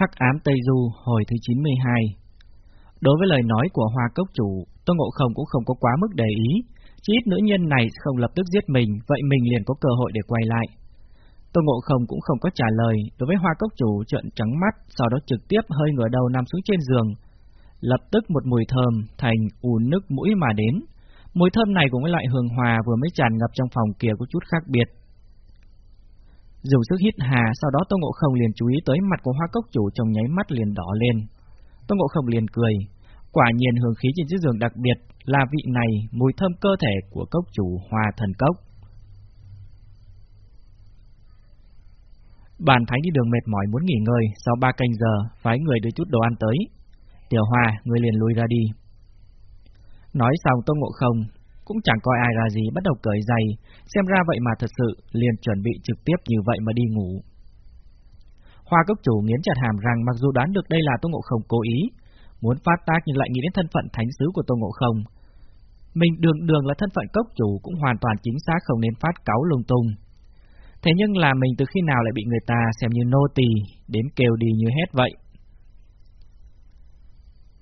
Hắc ám Tây Du hồi thứ 92 Đối với lời nói của Hoa Cốc Chủ, Tô Ngộ Không cũng không có quá mức để ý, chỉ ít nữ nhân này không lập tức giết mình, vậy mình liền có cơ hội để quay lại. Tô Ngộ Không cũng không có trả lời, đối với Hoa Cốc Chủ trợn trắng mắt, sau đó trực tiếp hơi ngửa đầu nằm xuống trên giường. Lập tức một mùi thơm thành ù nước mũi mà đến. Mùi thơm này cũng với loại hương hòa vừa mới tràn ngập trong phòng kia có chút khác biệt, Dùng sức hít hà, sau đó Tô Ngộ Không liền chú ý tới mặt của hoa cốc chủ trong nháy mắt liền đỏ lên. Tô Ngộ Không liền cười. Quả nhiên hương khí trên chiếc giường đặc biệt là vị này mùi thơm cơ thể của cốc chủ hoa thần cốc. Bàn thánh đi đường mệt mỏi muốn nghỉ ngơi, sau ba canh giờ, phái người đưa chút đồ ăn tới. Tiểu Hoa, người liền lui ra đi. Nói xong Tô Ngộ Không cũng chẳng coi ai ra gì bắt đầu cởi giày, xem ra vậy mà thật sự liền chuẩn bị trực tiếp như vậy mà đi ngủ. Hoa cốc chủ nghiến chặt hàm rằng mặc dù đoán được đây là Tô Ngộ Không cố ý, muốn phát tác nhưng lại nghĩ đến thân phận thánh sứ của Tô Ngộ Không. Mình đường đường là thân phận cốc chủ cũng hoàn toàn chính xác không nên phát cáo lung tung. Thế nhưng là mình từ khi nào lại bị người ta xem như nô tỳ đến kêu đi như hết vậy?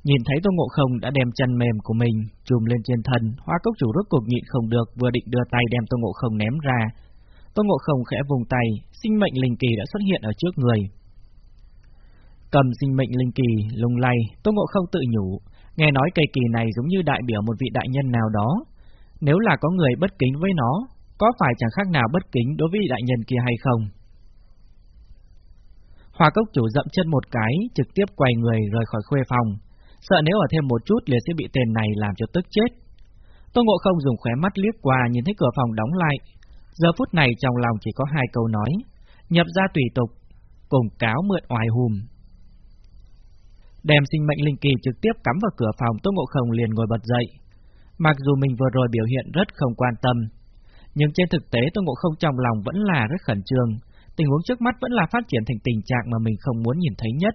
Nhìn thấy Tô Ngộ Không đã đem chân mềm của mình trùm lên trên thân, hoa cốc chủ rốt cuộc nhịn không được, vừa định đưa tay đem Tô Ngộ Không ném ra. Tô Ngộ Không khẽ vùng tay, sinh mệnh linh kỳ đã xuất hiện ở trước người. Cầm sinh mệnh linh kỳ, lung lay, Tô Ngộ Không tự nhủ, nghe nói cây kỳ này giống như đại biểu một vị đại nhân nào đó. Nếu là có người bất kính với nó, có phải chẳng khác nào bất kính đối với đại nhân kia hay không? Hoa cốc chủ dậm chân một cái, trực tiếp quay người rời khỏi khuê phòng sợ nếu ở thêm một chút liền sẽ bị tên này làm cho tức chết. Tô Ngộ Không dùng khóe mắt liếc qua nhìn thấy cửa phòng đóng lại. Giờ phút này trong lòng chỉ có hai câu nói, nhập ra tùy tục, cùng cáo mượn oai hùm. Đem sinh mệnh linh kỳ trực tiếp cắm vào cửa phòng Tô Ngộ Không liền ngồi bật dậy. Mặc dù mình vừa rồi biểu hiện rất không quan tâm, nhưng trên thực tế Tô Ngộ Không trong lòng vẫn là rất khẩn trương, tình huống trước mắt vẫn là phát triển thành tình trạng mà mình không muốn nhìn thấy nhất.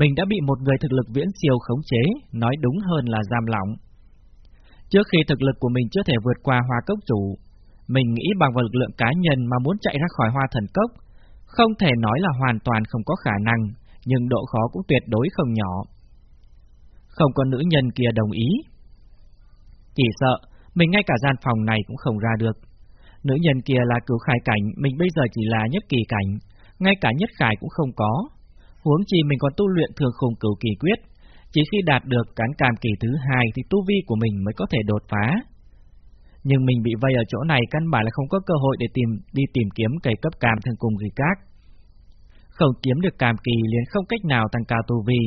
Mình đã bị một người thực lực viễn siêu khống chế, nói đúng hơn là giam lỏng. Trước khi thực lực của mình chưa thể vượt qua hoa cốc chủ, mình nghĩ bằng vào lực lượng cá nhân mà muốn chạy ra khỏi hoa thần cốc, không thể nói là hoàn toàn không có khả năng, nhưng độ khó cũng tuyệt đối không nhỏ. Không có nữ nhân kia đồng ý. Chỉ sợ, mình ngay cả gian phòng này cũng không ra được. Nữ nhân kia là cứu khai cảnh, mình bây giờ chỉ là nhất kỳ cảnh, ngay cả nhất khải cũng không có, Huống chi mình còn tu luyện thường khung cửu kỳ quyết, chỉ khi đạt được cán càn kỳ thứ hai thì tu vi của mình mới có thể đột phá. Nhưng mình bị vây ở chỗ này căn bản là không có cơ hội để tìm đi tìm kiếm cây cấp cam thân cùng gì các. Không kiếm được cam kỳ liền không cách nào tăng cao tu vi,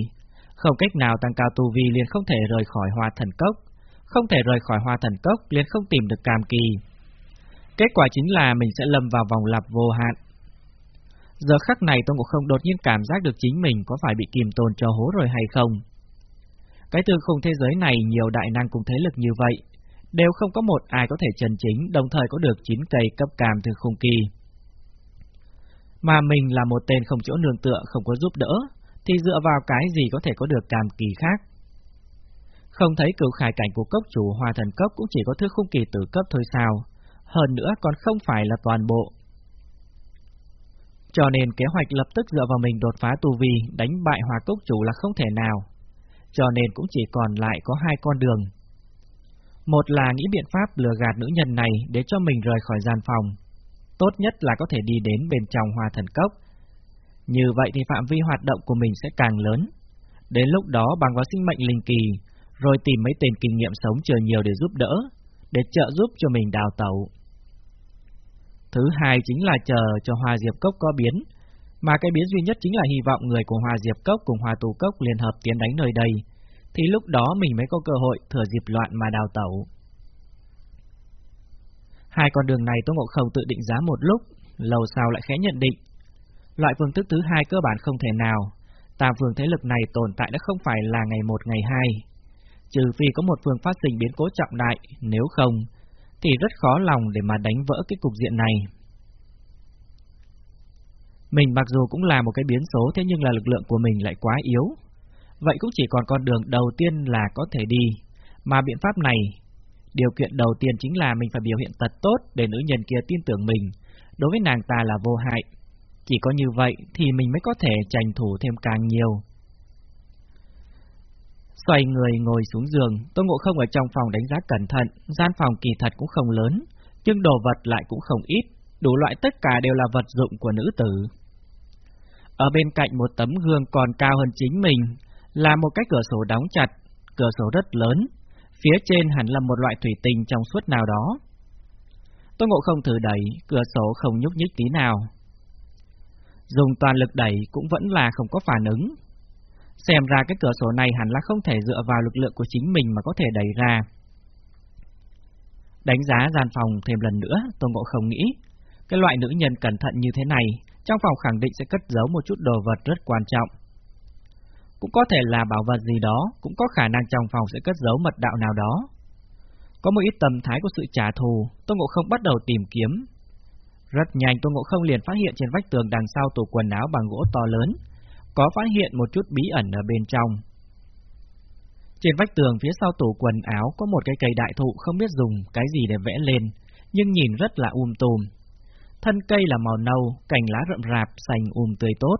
không cách nào tăng cao tu vi liền không thể rời khỏi hoa thần cốc, không thể rời khỏi hoa thần cốc liền không tìm được cam kỳ. Kết quả chính là mình sẽ lâm vào vòng lặp vô hạn, Giờ khắc này Tôn Ngộ Không đột nhiên cảm giác được chính mình có phải bị kìm tồn cho hố rồi hay không. Cái từ khung thế giới này nhiều đại năng cùng thế lực như vậy, đều không có một ai có thể trần chính đồng thời có được 9 cây cấp cam từ khung kỳ. Mà mình là một tên không chỗ nương tựa, không có giúp đỡ, thì dựa vào cái gì có thể có được cam kỳ khác? Không thấy cửu khải cảnh của cốc chủ hòa thần cấp cũng chỉ có thứ khung kỳ tử cấp thôi sao, hơn nữa còn không phải là toàn bộ. Cho nên kế hoạch lập tức dựa vào mình đột phá tu vi, đánh bại hòa cốc chủ là không thể nào. Cho nên cũng chỉ còn lại có hai con đường. Một là nghĩ biện pháp lừa gạt nữ nhân này để cho mình rời khỏi gian phòng. Tốt nhất là có thể đi đến bên trong hòa thần cốc. Như vậy thì phạm vi hoạt động của mình sẽ càng lớn. Đến lúc đó bằng vào sinh mệnh linh kỳ, rồi tìm mấy tên kinh nghiệm sống chờ nhiều để giúp đỡ, để trợ giúp cho mình đào tẩu. Thứ hai chính là chờ cho Hoa Diệp Cốc có biến, mà cái biến duy nhất chính là hy vọng người của Hoa Diệp Cốc cùng Hoa Tù Cốc liên hợp tiến đánh nơi đây, thì lúc đó mình mới có cơ hội thừa dịp loạn mà đào tẩu. Hai con đường này Tô Ngộ Không tự định giá một lúc, lâu sau lại khẽ nhận định. Loại phương thức thứ hai cơ bản không thể nào, tam phương thế lực này tồn tại đã không phải là ngày một ngày hai, trừ phi có một phương phát sinh biến cố trọng đại, nếu không, thì rất khó lòng để mà đánh vỡ cái cục diện này. Mình mặc dù cũng là một cái biến số thế nhưng là lực lượng của mình lại quá yếu. Vậy cũng chỉ còn con đường đầu tiên là có thể đi, mà biện pháp này, điều kiện đầu tiên chính là mình phải biểu hiện thật tốt để nữ nhân kia tin tưởng mình, đối với nàng ta là vô hại. Chỉ có như vậy thì mình mới có thể tranh thủ thêm càng nhiều. Xoay người ngồi xuống giường, Tô Ngộ Không ở trong phòng đánh giá cẩn thận, gian phòng kỳ thật cũng không lớn, nhưng đồ vật lại cũng không ít, đủ loại tất cả đều là vật dụng của nữ tử. Ở bên cạnh một tấm gương còn cao hơn chính mình, là một cái cửa sổ đóng chặt, cửa sổ rất lớn, phía trên hẳn là một loại thủy tinh trong suốt nào đó. Tô Ngộ Không thử đẩy, cửa sổ không nhúc nhích tí nào. Dùng toàn lực đẩy cũng vẫn là không có phản ứng. Xem ra cái cửa sổ này hẳn là không thể dựa vào lực lượng của chính mình mà có thể đẩy ra. Đánh giá gian phòng thêm lần nữa, tôn Ngộ Không nghĩ, cái loại nữ nhân cẩn thận như thế này, trong phòng khẳng định sẽ cất giấu một chút đồ vật rất quan trọng. Cũng có thể là bảo vật gì đó, cũng có khả năng trong phòng sẽ cất giấu mật đạo nào đó. Có một ít tầm thái của sự trả thù, tôn Ngộ Không bắt đầu tìm kiếm. Rất nhanh tôn Ngộ Không liền phát hiện trên vách tường đằng sau tủ quần áo bằng gỗ to lớn, có phát hiện một chút bí ẩn ở bên trong. Trên vách tường phía sau tủ quần áo có một cái cây đại thụ không biết dùng cái gì để vẽ lên, nhưng nhìn rất là um tùm. Thân cây là màu nâu, cành lá rậm rạp, xanh um tươi tốt.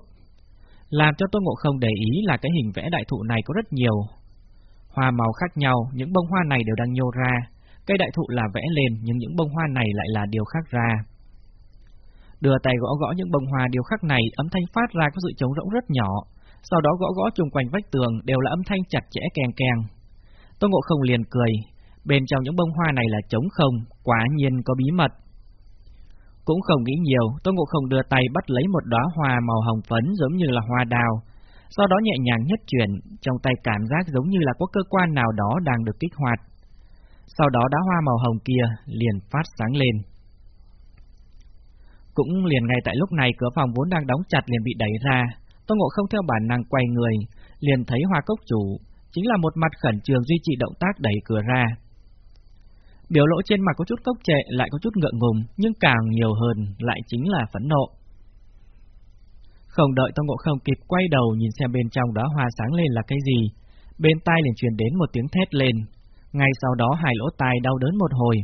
Làm cho tôi Ngộ Không để ý là cái hình vẽ đại thụ này có rất nhiều. Hoa màu khác nhau, những bông hoa này đều đang nhô ra. Cây đại thụ là vẽ lên, nhưng những bông hoa này lại là điều khác ra. Đưa tay gõ gõ những bông hoa điều khắc này, âm thanh phát ra có sự trống rỗng rất nhỏ, sau đó gõ gõ chung quanh vách tường đều là âm thanh chặt chẽ keng keng. Tô Ngộ Không liền cười, bên trong những bông hoa này là trống không, quả nhiên có bí mật. Cũng không nghĩ nhiều, Tô Ngộ Không đưa tay bắt lấy một đóa hoa màu hồng phấn giống như là hoa đào, sau đó nhẹ nhàng nhất chuyển, trong tay cảm giác giống như là có cơ quan nào đó đang được kích hoạt. Sau đó đóa hoa màu hồng kia liền phát sáng lên. Cũng liền ngay tại lúc này cửa phòng vốn đang đóng chặt liền bị đẩy ra, Tô Ngộ không theo bản năng quay người, liền thấy hoa cốc chủ, chính là một mặt khẩn trường duy trì động tác đẩy cửa ra. Biểu lộ trên mặt có chút cốc trệ lại có chút ngượng ngùng, nhưng càng nhiều hơn lại chính là phẫn nộ. Không đợi Tô Ngộ không kịp quay đầu nhìn xem bên trong đó hoa sáng lên là cái gì, bên tai liền truyền đến một tiếng thét lên, ngay sau đó hai lỗ tai đau đớn một hồi.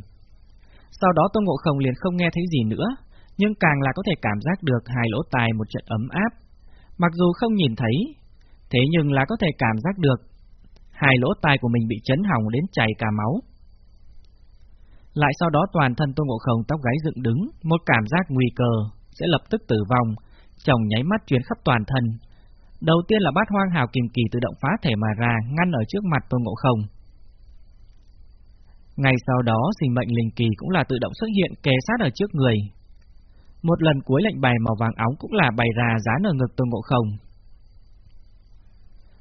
Sau đó Tô Ngộ Không liền không nghe thấy gì nữa, nhưng càng là có thể cảm giác được hai lỗ tai một trận ấm áp, Mặc dù không nhìn thấy, thế nhưng là có thể cảm giác được hai lỗ tai của mình bị chấn hỏng đến chảy cả máu. Lại sau đó toàn thân Tô Ngộ Không tóc gáy dựng đứng, một cảm giác nguy cơ sẽ lập tức tử vong, chồng nháy mắt truyền khắp toàn thân. Đầu tiên là bát hoang hào kìm kỳ tự động phá thể mà ra, ngăn ở trước mặt Tô Ngộ Không. Ngay sau đó, sinh mệnh linh kỳ cũng là tự động xuất hiện kề sát ở trước người, một lần cuối lệnh bài màu vàng óng cũng là bày ra dán ở ngực Tôn Ngộ Không.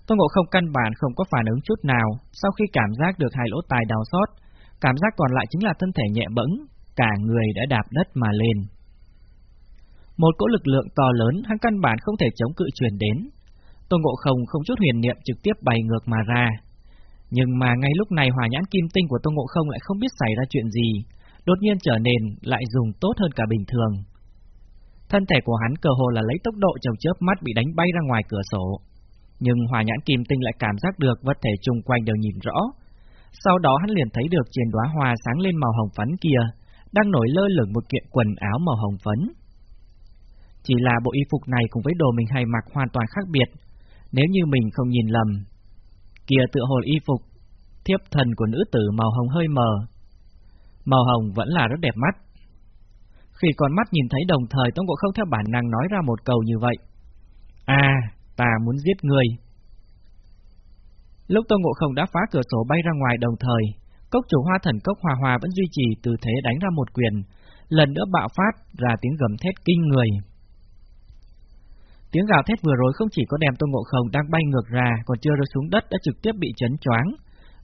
Tôn Ngộ Không căn bản không có phản ứng chút nào, sau khi cảm giác được hai lỗ tai đau xót, cảm giác còn lại chính là thân thể nhẹ bẫng, cả người đã đạp đất mà lên. Một cỗ lực lượng to lớn hắn căn bản không thể chống cự truyền đến. Tôn Ngộ Không không chút huyền niệm trực tiếp bày ngược mà ra. Nhưng mà ngay lúc này hỏa nhãn kim tinh của Tôn Ngộ Không lại không biết xảy ra chuyện gì, đột nhiên trở nên lại dùng tốt hơn cả bình thường. Thân thể của hắn cơ hồ là lấy tốc độ trong chớp mắt bị đánh bay ra ngoài cửa sổ. Nhưng hòa nhãn kim tinh lại cảm giác được vật thể chung quanh đều nhìn rõ. Sau đó hắn liền thấy được trên đóa hoa sáng lên màu hồng phấn kia, đang nổi lơ lửng một kiện quần áo màu hồng phấn. Chỉ là bộ y phục này cùng với đồ mình hay mặc hoàn toàn khác biệt, nếu như mình không nhìn lầm. Kia tựa hồ y phục, thiếp thần của nữ tử màu hồng hơi mờ. Màu hồng vẫn là rất đẹp mắt, khi con mắt nhìn thấy đồng thời Tống Ngộ Không theo bản năng nói ra một câu như vậy. À, ta muốn giết người. Lúc Tông Ngộ Không đã phá cửa sổ bay ra ngoài đồng thời, cốc chủ hoa thần cốc hòa hòa vẫn duy trì tư thế đánh ra một quyền, lần nữa bạo phát ra tiếng gầm thét kinh người. Tiếng gào thét vừa rồi không chỉ có đem Tôn Ngộ Không đang bay ngược ra, còn chưa rơi xuống đất đã trực tiếp bị chấn choáng,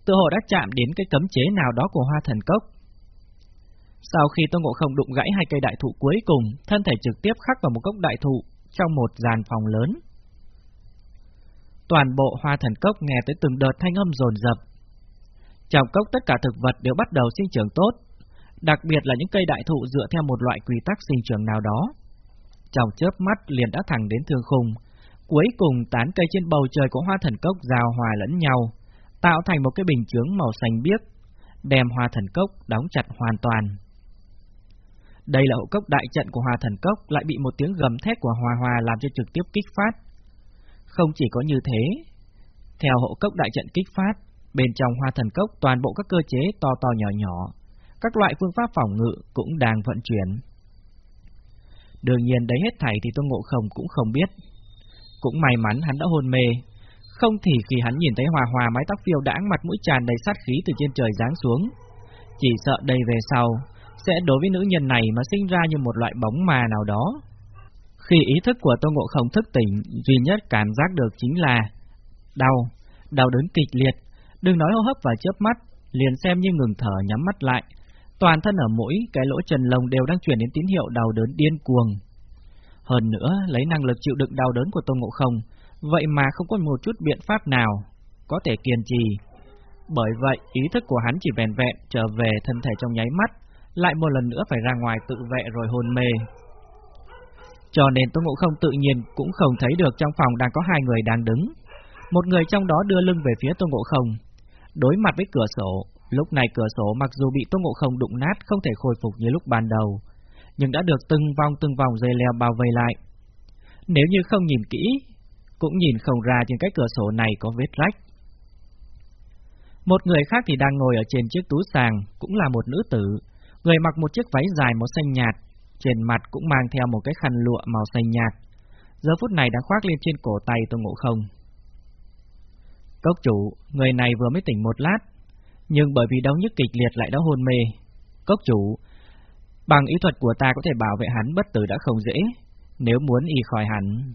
tự hồ đã chạm đến cái cấm chế nào đó của hoa thần cốc. Sau khi Tôn Ngộ Không đụng gãy hai cây đại thụ cuối cùng, thân thể trực tiếp khắc vào một gốc đại thụ trong một dàn phòng lớn. Toàn bộ hoa thần cốc nghe tới từng đợt thanh âm rồn rập. Trong cốc tất cả thực vật đều bắt đầu sinh trưởng tốt, đặc biệt là những cây đại thụ dựa theo một loại quy tắc sinh trưởng nào đó. Trong chớp mắt liền đã thẳng đến thương khung, cuối cùng tán cây trên bầu trời của hoa thần cốc giao hòa lẫn nhau, tạo thành một cái bình chướng màu xanh biếc, đem hoa thần cốc đóng chặt hoàn toàn. Đây là hộ cốc đại trận của Hòa Thần Cốc lại bị một tiếng gầm thét của Hòa Hòa làm cho trực tiếp kích phát. Không chỉ có như thế, theo hộ cốc đại trận kích phát, bên trong hòa Thần Cốc toàn bộ các cơ chế to to nhỏ nhỏ, các loại phương pháp phòng ngự cũng đang vận chuyển. Đương nhiên đấy hết thảy thì Tôn Ngộ Không cũng không biết. Cũng may mắn hắn đã hôn mê, không thì khi hắn nhìn thấy Hòa Hòa mái tóc phiêu đãng mặt mũi tràn đầy sát khí từ trên trời giáng xuống, chỉ sợ đây về sau sẽ đối với nữ nhân này mà sinh ra như một loại bóng mà nào đó. Khi ý thức của Tô Ngộ Không thức tỉnh, duy nhất cảm giác được chính là đau, đau đớn kịch liệt, đừng nói hô hấp và chớp mắt, liền xem như ngừng thở nhắm mắt lại. Toàn thân ở mũi cái lỗ chân lông đều đang truyền đến tín hiệu đau đớn điên cuồng. Hơn nữa, lấy năng lực chịu đựng đau đớn của Tô Ngộ Không, vậy mà không có một chút biện pháp nào có thể kiên trì. Bởi vậy, ý thức của hắn chỉ vẹn vẹn trở về thân thể trong nháy mắt, lại một lần nữa phải ra ngoài tự vệ rồi hôn mê. Cho nên Tô Ngộ Không tự nhiên cũng không thấy được trong phòng đang có hai người đang đứng. Một người trong đó đưa lưng về phía Tô Ngộ Không, đối mặt với cửa sổ. Lúc này cửa sổ mặc dù bị Tô Ngộ Không đụng nát không thể khôi phục như lúc ban đầu, nhưng đã được từng vòng từng vòng dây leo bao vây lại. Nếu như không nhìn kỹ, cũng nhìn không ra trên cái cửa sổ này có vết rách. Một người khác thì đang ngồi ở trên chiếc túi sàng, cũng là một nữ tử, người mặc một chiếc váy dài màu xanh nhạt, trên mặt cũng mang theo một cái khăn lụa màu xanh nhạt. Giờ phút này đã khoác lên trên cổ tay Tô Ngộ Không. Cốc chủ, người này vừa mới tỉnh một lát, nhưng bởi vì đau nhức kịch liệt lại đã hôn mê. Cốc chủ, bằng ý thuật của ta có thể bảo vệ hắn bất tử đã không dễ, nếu muốn y khỏi hắn.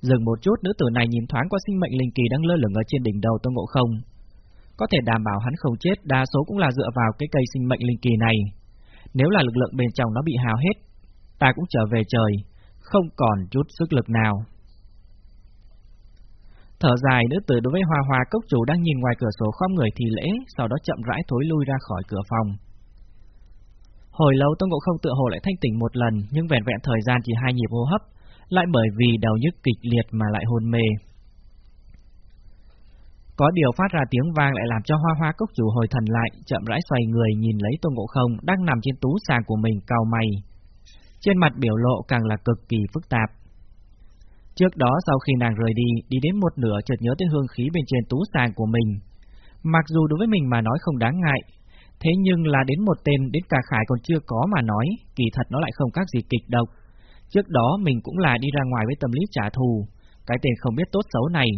Dừng một chút, nữ tử này nhìn thoáng qua sinh mệnh linh kỳ đang lơ lửng ở trên đỉnh đầu Tô Ngộ Không. Có thể đảm bảo hắn không chết, đa số cũng là dựa vào cái cây sinh mệnh linh kỳ này. Nếu là lực lượng bên trong nó bị hao hết, ta cũng trở về trời, không còn chút sức lực nào. Thở dài, nữ tử đối với hoa hoa cốc chủ đang nhìn ngoài cửa sổ khom người thì lễ, sau đó chậm rãi thối lui ra khỏi cửa phòng. Hồi lâu Tông Ngộ Không tựa hồ lại thanh tỉnh một lần, nhưng vẹn vẹn thời gian chỉ hai nhịp hô hấp, lại bởi vì đau nhức kịch liệt mà lại hôn mê. Có điều phát ra tiếng vang lại làm cho hoa hoa cốc chủ hồi thần lại, chậm rãi xoay người nhìn lấy Tôn Ngộ Không đang nằm trên tú sàng của mình cau mày. Trên mặt biểu lộ càng là cực kỳ phức tạp. Trước đó sau khi nàng rời đi, đi đến một nửa chợt nhớ tới hương khí bên trên tú sàng của mình. Mặc dù đối với mình mà nói không đáng ngại, thế nhưng là đến một tên đến cả khải còn chưa có mà nói, kỳ thật nó lại không khác gì kịch độc. Trước đó mình cũng là đi ra ngoài với tâm lý trả thù, cái tên không biết tốt xấu này,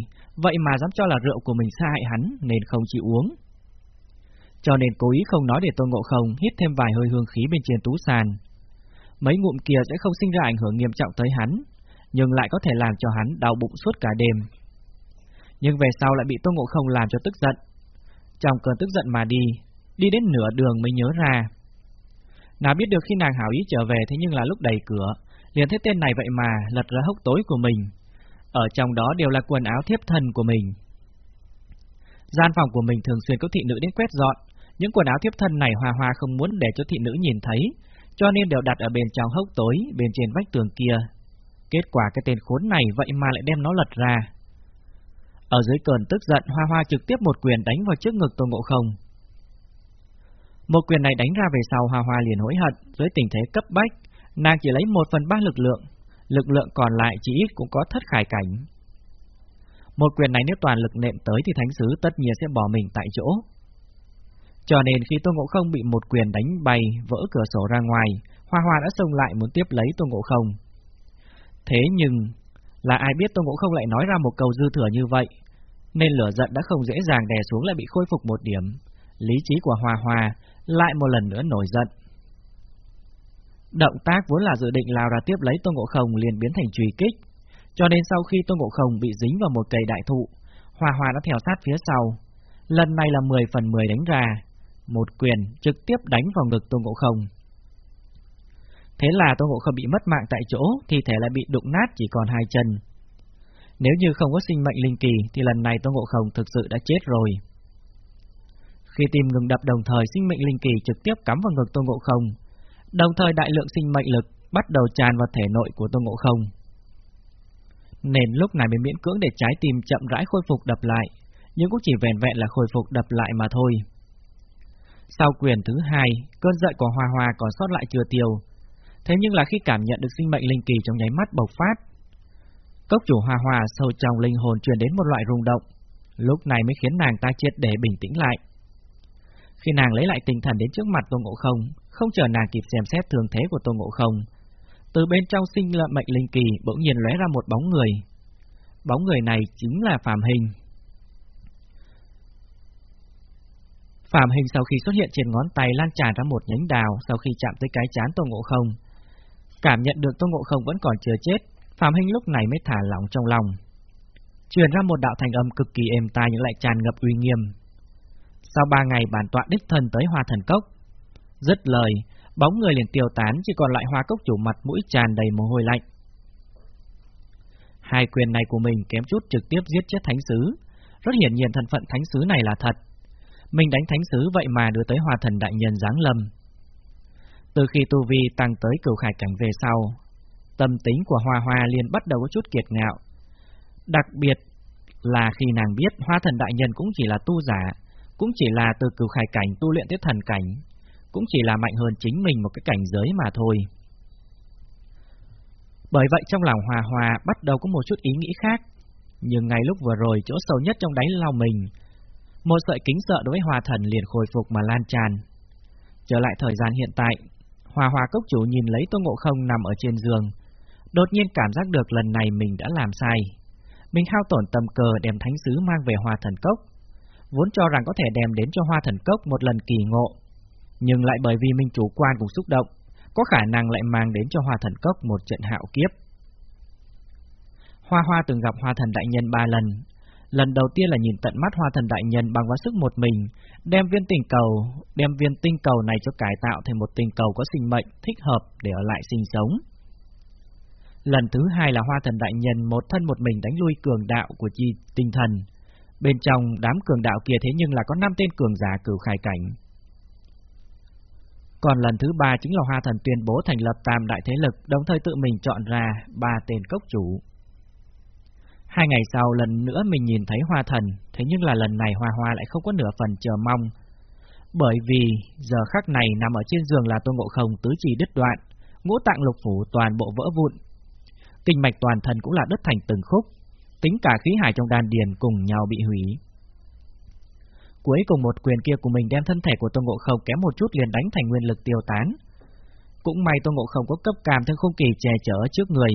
vậy mà dám cho là rượu của mình xa hại hắn nên không chịu uống. Cho nên cố ý không nói để Tôn Ngộ Không hít thêm vài hơi hương khí bên trên tú sàn. Mấy ngụm kia sẽ không sinh ra ảnh hưởng nghiêm trọng tới hắn, nhưng lại có thể làm cho hắn đau bụng suốt cả đêm. Nhưng về sau lại bị Tôn Ngộ Không làm cho tức giận. Trong cơn tức giận mà đi, đi đến nửa đường mới nhớ ra. Nào biết được khi nàng hảo ý trở về thế nhưng là lúc đầy cửa, liền thấy tên này vậy mà lật ra hốc tối của mình. Ở trong đó đều là quần áo thiếp thân của mình. Gian phòng của mình thường xuyên có thị nữ đến quét dọn, những quần áo thiếp thân này Hoa Hoa không muốn để cho thị nữ nhìn thấy, cho nên đều đặt ở bên trong hốc tối, bên trên vách tường kia. Kết quả cái tên khốn này vậy mà lại đem nó lật ra. Ở dưới cơn tức giận, Hoa Hoa trực tiếp một quyền đánh vào trước ngực Tôn Ngộ Không. Một quyền này đánh ra về sau Hoa Hoa liền hối hận, dưới tình thế cấp bách, nàng chỉ lấy một phần ba lực lượng, lực lượng còn lại chỉ ít cũng có thất khải cảnh. Một quyền này nếu toàn lực nện tới thì thánh sứ tất nhiên sẽ bỏ mình tại chỗ. Cho nên khi Tô Ngộ Không bị một quyền đánh bay, vỡ cửa sổ ra ngoài, Hoa Hoa đã xông lại muốn tiếp lấy Tô Ngộ Không. Thế nhưng, là ai biết Tô Ngộ Không lại nói ra một câu dư thừa như vậy, nên lửa giận đã không dễ dàng đè xuống lại bị khôi phục một điểm. Lý trí của Hoa Hoa lại một lần nữa nổi giận. Động tác vốn là dự định lao ra tiếp lấy Tôn Ngộ Không liền biến thành truy kích, cho nên sau khi Tôn Ngộ Không bị dính vào một cây đại thụ, hòa hòa đã theo sát phía sau. Lần này là 10 phần 10 đánh ra, một quyền trực tiếp đánh vào ngực Tôn Ngộ Không. Thế là Tôn Ngộ Không bị mất mạng tại chỗ, thi thể lại bị đụng nát chỉ còn hai chân. Nếu như không có sinh mệnh linh kỳ thì lần này Tôn Ngộ Không thực sự đã chết rồi. Khi tim ngừng đập đồng thời sinh mệnh linh kỳ trực tiếp cắm vào ngực Tôn Ngộ Không, đồng thời đại lượng sinh mệnh lực bắt đầu tràn vào thể nội của Tôn Ngộ Không. Nên lúc này mới miễn cưỡng để trái tim chậm rãi khôi phục đập lại, nhưng cũng chỉ vẹn vẹn là khôi phục đập lại mà thôi. Sau quyền thứ hai, cơn giận của Hoa Hoa còn sót lại chưa tiêu. Thế nhưng là khi cảm nhận được sinh mệnh linh kỳ trong nháy mắt bộc phát, cốc chủ Hoa Hoa sâu trong linh hồn truyền đến một loại rung động, lúc này mới khiến nàng ta triệt để bình tĩnh lại. Khi nàng lấy lại tinh thần đến trước mặt Tô Ngộ Không, không chờ nàng kịp xem xét thương thế của Tô Ngộ Không, từ bên trong sinh lợi mệnh linh kỳ bỗng nhiên lóe ra một bóng người. Bóng người này chính là Phạm Hình. Phạm Hình sau khi xuất hiện trên ngón tay lan tràn ra một nhánh đào sau khi chạm tới cái chán Tô Ngộ Không. Cảm nhận được Tô Ngộ Không vẫn còn chưa chết, Phạm Hình lúc này mới thả lỏng trong lòng. Truyền ra một đạo thành âm cực kỳ êm tai nhưng lại tràn ngập uy nghiêm. Sau ba ngày bản tọa đích thân tới Hoa Thần Cốc, dứt lời, bóng người liền tiêu tán chỉ còn lại Hoa Cốc chủ mặt mũi tràn đầy mồ hôi lạnh. Hai quyền này của mình kém chút trực tiếp giết chết thánh sứ, rất hiển nhiên thân phận thánh sứ này là thật. Mình đánh thánh sứ vậy mà đưa tới Hoa Thần đại nhân giáng lâm. Từ khi tu vi tăng tới cửu khải cảnh về sau, tâm tính của Hoa Hoa liền bắt đầu có chút kiệt ngạo. Đặc biệt là khi nàng biết Hoa Thần đại nhân cũng chỉ là tu giả, cũng chỉ là từ cửu khải cảnh tu luyện tới thần cảnh, cũng chỉ là mạnh hơn chính mình một cái cảnh giới mà thôi. Bởi vậy trong lòng Hòa Hòa bắt đầu có một chút ý nghĩ khác, nhưng ngay lúc vừa rồi chỗ sâu nhất trong đáy lòng mình, một sợi kính sợ đối với Hòa Thần liền khôi phục mà lan tràn. Trở lại thời gian hiện tại, Hòa Hòa cốc chủ nhìn lấy Tô Ngộ Không nằm ở trên giường, đột nhiên cảm giác được lần này mình đã làm sai. Mình hao tổn tâm cờ đem thánh sứ mang về hòa Thần Cốc, vốn cho rằng có thể đem đến cho Hoa Thần Cốc một lần kỳ ngộ, nhưng lại bởi vì mình chủ quan cùng xúc động, có khả năng lại mang đến cho Hoa Thần Cốc một trận hạo kiếp. Hoa Hoa từng gặp Hoa Thần Đại Nhân ba lần. Lần đầu tiên là nhìn tận mắt Hoa Thần Đại Nhân bằng quá sức một mình, đem viên tinh cầu, đem viên tinh cầu này cho cải tạo thành một tinh cầu có sinh mệnh thích hợp để ở lại sinh sống. Lần thứ hai là Hoa Thần Đại Nhân một thân một mình đánh lui cường đạo của chi tinh thần. Bên trong đám cường đạo kia thế nhưng là có năm tên cường giả cửu khai cảnh. Còn lần thứ ba chính là Hoa Thần tuyên bố thành lập tam đại thế lực, đồng thời tự mình chọn ra ba tên cốc chủ. Hai ngày sau lần nữa mình nhìn thấy Hoa Thần, thế nhưng là lần này Hoa Hoa lại không có nửa phần chờ mong. Bởi vì giờ khắc này nằm ở trên giường là Tô Ngộ Không tứ chỉ đứt đoạn, ngũ tạng lục phủ toàn bộ vỡ vụn. Kinh mạch toàn thân cũng là đứt thành từng khúc, tính cả khí hải trong đan điền cùng nhau bị hủy. Cuối cùng một quyền kia của mình đem thân thể của Tôn Ngộ Không kém một chút liền đánh thành nguyên lực tiêu tán. Cũng may Tôn Ngộ Không có cấp cảm thương không kỳ che chở trước người.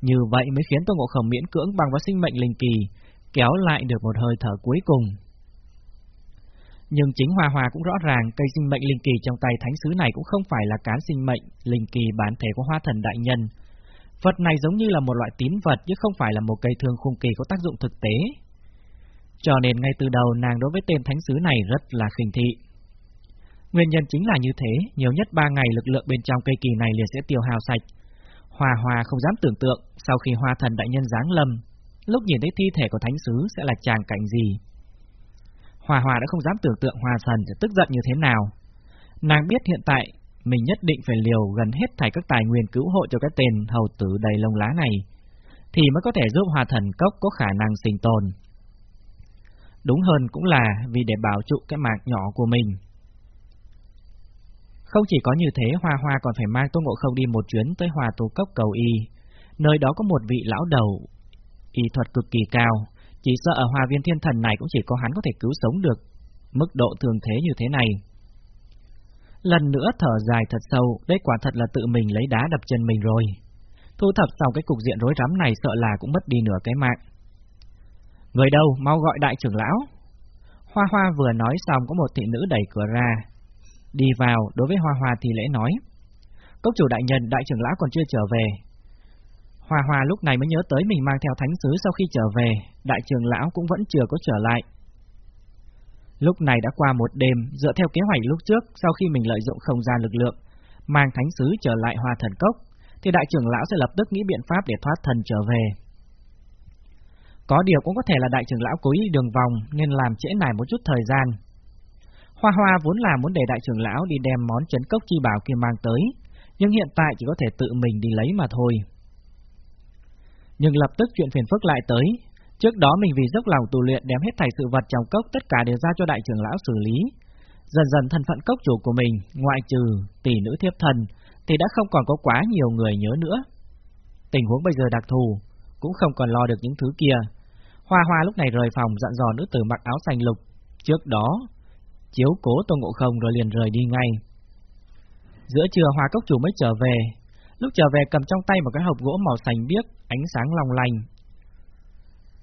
Như vậy mới khiến Tôn Ngộ Không miễn cưỡng bằng vào sinh mệnh linh kỳ, kéo lại được một hơi thở cuối cùng. Nhưng chính Hoa Hoa cũng rõ ràng cây sinh mệnh linh kỳ trong tay thánh sứ này cũng không phải là cán sinh mệnh linh kỳ bản thể của Hoa Thần Đại Nhân. Vật này giống như là một loại tín vật chứ không phải là một cây thương khung kỳ có tác dụng thực tế, cho nên ngay từ đầu nàng đối với tên thánh sứ này rất là khinh thị. Nguyên nhân chính là như thế, nhiều nhất ba ngày lực lượng bên trong cây kỳ này liền sẽ tiêu hao sạch. Hòa Hòa không dám tưởng tượng, sau khi Hoa Thần đại nhân giáng lâm, lúc nhìn thấy thi thể của thánh sứ sẽ là tràng cảnh gì. Hòa Hòa đã không dám tưởng tượng Hoa Thần sẽ tức giận như thế nào. Nàng biết hiện tại mình nhất định phải liều gần hết thảy các tài nguyên cứu hộ cho các tên hầu tử đầy lông lá này, thì mới có thể giúp hòa Thần Cốc có khả năng sinh tồn. Đúng hơn cũng là vì để bảo trụ cái mạc nhỏ của mình. Không chỉ có như thế, Hoa Hoa còn phải mang Tô Ngộ Không đi một chuyến tới Hòa Tù Cốc cầu y. Nơi đó có một vị lão đầu, y thuật cực kỳ cao, chỉ sợ ở Hòa Viên Thiên Thần này cũng chỉ có hắn có thể cứu sống được, mức độ thường thế như thế này. Lần nữa thở dài thật sâu, đây quả thật là tự mình lấy đá đập chân mình rồi. Thu thập sau cái cục diện rối rắm này sợ là cũng mất đi nửa cái mạng. Người đâu, mau gọi đại trưởng lão. Hoa Hoa vừa nói xong có một thị nữ đẩy cửa ra. Đi vào, đối với Hoa Hoa thì lễ nói. Cốc chủ đại nhân, đại trưởng lão còn chưa trở về. Hoa Hoa lúc này mới nhớ tới mình mang theo thánh sứ sau khi trở về, đại trưởng lão cũng vẫn chưa có trở lại. Lúc này đã qua một đêm, dựa theo kế hoạch lúc trước, sau khi mình lợi dụng không gian lực lượng, mang thánh sứ trở lại Hoa Thần Cốc, thì đại trưởng lão sẽ lập tức nghĩ biện pháp để thoát thần trở về. Có điều cũng có thể là đại trưởng lão cố ý đường vòng nên làm trễ nải một chút thời gian. Hoa Hoa vốn là muốn để đại trưởng lão đi đem món chấn cốc chi bảo kia mang tới, nhưng hiện tại chỉ có thể tự mình đi lấy mà thôi. Nhưng lập tức chuyện phiền phức lại tới, trước đó mình vì dốc lòng tu luyện đem hết thảy sự vật trong cốc tất cả đều ra cho đại trưởng lão xử lý. Dần dần thân phận cốc chủ của mình, ngoại trừ tỷ nữ thiếp thần, thì đã không còn có quá nhiều người nhớ nữa. Tình huống bây giờ đặc thù, cũng không còn lo được những thứ kia. Hoa Hoa lúc này rời phòng dặn dò nữ tử mặc áo xanh lục. Trước đó, chiếu cố Tô Ngộ Không rồi liền rời đi ngay. Giữa trưa Hoa Cốc Chủ mới trở về. Lúc trở về cầm trong tay một cái hộp gỗ màu xanh biếc, ánh sáng long lanh.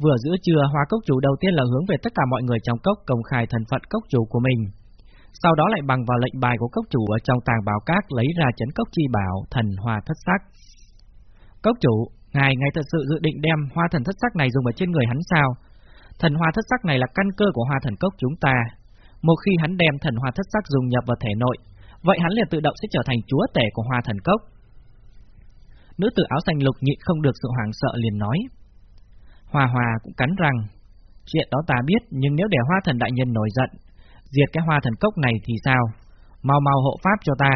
Vừa giữa trưa, Hoa Cốc Chủ đầu tiên là hướng về tất cả mọi người trong cốc công khai thần phận cốc chủ của mình. Sau đó lại bằng vào lệnh bài của cốc chủ ở trong tàng bảo cát lấy ra chấn cốc chi bảo thần hoa thất sắc. Cốc chủ, ngài ngài thật sự dự định đem hoa thần thất sắc này dùng ở trên người hắn sao? Thần hoa thất sắc này là căn cơ của hoa thần cốc chúng ta. Một khi hắn đem thần hoa thất sắc dùng nhập vào thể nội, vậy hắn liền tự động sẽ trở thành chúa tể của hoa thần cốc. Nữ tử áo xanh lục nhịn không được sự hoảng sợ liền nói. Hòa Hòa cũng cắn răng. Chuyện đó ta biết, nhưng nếu để hoa thần đại nhân nổi giận, diệt cái hoa thần cốc này thì sao? Mau mau hộ pháp cho ta.